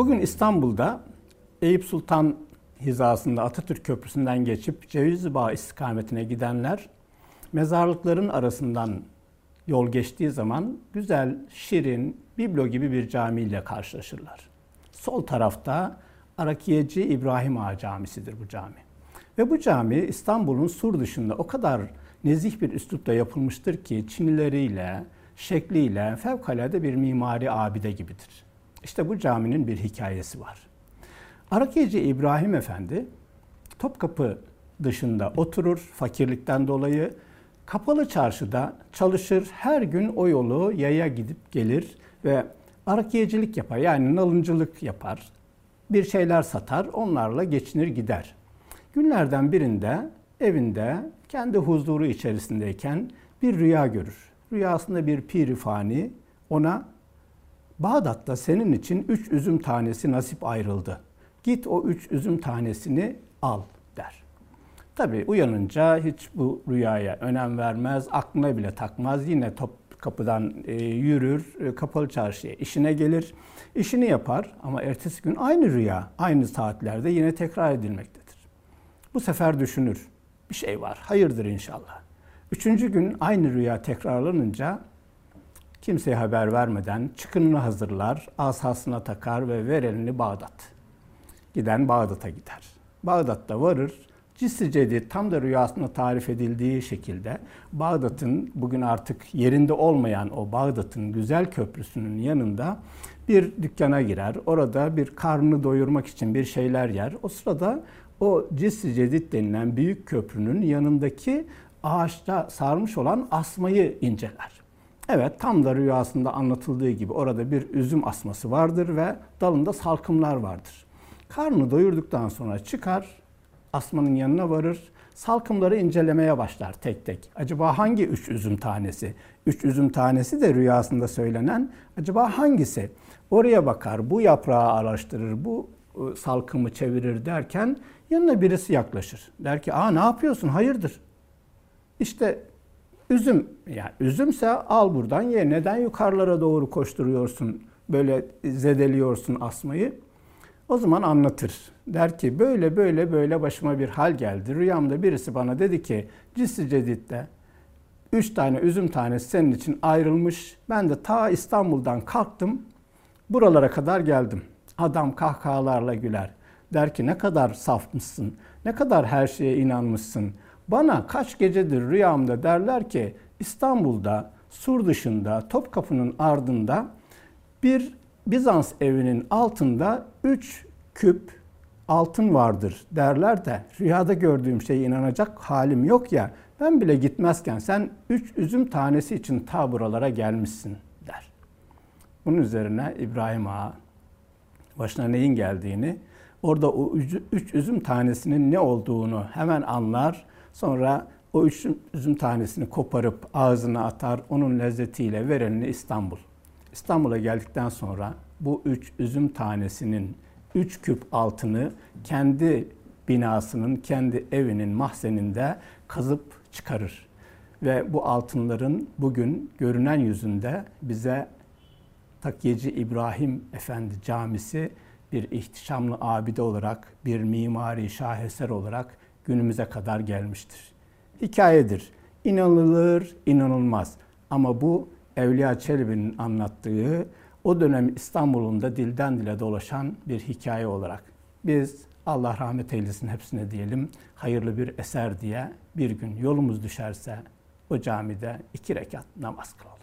Bugün İstanbul'da Eyüp Sultan hizasında Atatürk Köprüsü'nden geçip Cevizli Bağ istikametine gidenler mezarlıkların arasından yol geçtiği zaman güzel, şirin, biblo gibi bir camiyle karşılaşırlar. Sol tarafta Arakiyeci İbrahim Ağa Camisi'dir bu cami. Ve bu cami İstanbul'un sur dışında o kadar nezih bir üslupta yapılmıştır ki çinileriyle, şekliyle fevkalade bir mimari abide gibidir. İşte bu caminin bir hikayesi var. Arakiyeci İbrahim Efendi Topkapı dışında oturur fakirlikten dolayı. Kapalı çarşıda çalışır. Her gün o yolu yaya gidip gelir ve arakiyecilik yapar. Yani nalıncılık yapar. Bir şeyler satar. Onlarla geçinir gider. Günlerden birinde evinde kendi huzuru içerisindeyken bir rüya görür. Rüyasında bir pirifani ona Bağdat'ta senin için üç üzüm tanesi nasip ayrıldı. Git o üç üzüm tanesini al der. Tabi uyanınca hiç bu rüyaya önem vermez, aklına bile takmaz. Yine top kapıdan e, yürür, e, kapalı çarşıya işine gelir. işini yapar ama ertesi gün aynı rüya, aynı saatlerde yine tekrar edilmektedir. Bu sefer düşünür. Bir şey var, hayırdır inşallah. Üçüncü gün aynı rüya tekrarlanınca kimseye haber vermeden çıkınını hazırlar, asasına takar ve ver elini Bağdat. Giden Bağdat'a gider. Bağdat'ta varır, Cisri Cedid tam da rüyasında tarif edildiği şekilde Bağdat'ın bugün artık yerinde olmayan o Bağdat'ın güzel köprüsünün yanında bir dükkana girer. Orada bir karnını doyurmak için bir şeyler yer. O sırada o Cisri Cedid denilen büyük köprünün yanındaki ağaçta sarmış olan asmayı inceler. Evet tam da rüyasında anlatıldığı gibi orada bir üzüm asması vardır ve dalında salkımlar vardır. Karnını doyurduktan sonra çıkar, asmanın yanına varır, salkımları incelemeye başlar tek tek. Acaba hangi üç üzüm tanesi? Üç üzüm tanesi de rüyasında söylenen acaba hangisi? Oraya bakar, bu yaprağı araştırır, bu ıı, salkımı çevirir derken yanına birisi yaklaşır. Der ki, aa ne yapıyorsun, hayırdır? İşte üzüm, yani üzümse al buradan ye. Neden yukarılara doğru koşturuyorsun, böyle zedeliyorsun asmayı? O zaman anlatır. Der ki böyle böyle böyle başıma bir hal geldi. Rüyamda birisi bana dedi ki Cissi Cedid'de üç tane üzüm tanesi senin için ayrılmış. Ben de ta İstanbul'dan kalktım. Buralara kadar geldim. Adam kahkahalarla güler. Der ki ne kadar safmışsın, ne kadar her şeye inanmışsın. Bana kaç gecedir rüyamda derler ki İstanbul'da, sur dışında, Topkapı'nın ardında bir Bizans evinin altında üç küp altın vardır derler de rüyada gördüğüm şeye inanacak halim yok ya ben bile gitmezken sen üç üzüm tanesi için ta buralara gelmişsin der. Bunun üzerine İbrahim Ağa başına neyin geldiğini orada o üç üzüm tanesinin ne olduğunu hemen anlar. Sonra o üç üzüm tanesini koparıp ağzına atar. Onun lezzetiyle verenini İstanbul. İstanbul'a geldikten sonra bu üç üzüm tanesinin üç küp altını kendi binasının, kendi evinin mahzeninde kazıp çıkarır. Ve bu altınların bugün görünen yüzünde bize Takyeci İbrahim Efendi Camisi bir ihtişamlı abide olarak, bir mimari şaheser olarak günümüze kadar gelmiştir. Hikayedir. İnanılır, inanılmaz. Ama bu Evliya Çelebi'nin anlattığı o dönem İstanbul'un da dilden dile dolaşan bir hikaye olarak biz Allah rahmet eylesin hepsine diyelim hayırlı bir eser diye bir gün yolumuz düşerse o camide iki rekat namaz kılalım.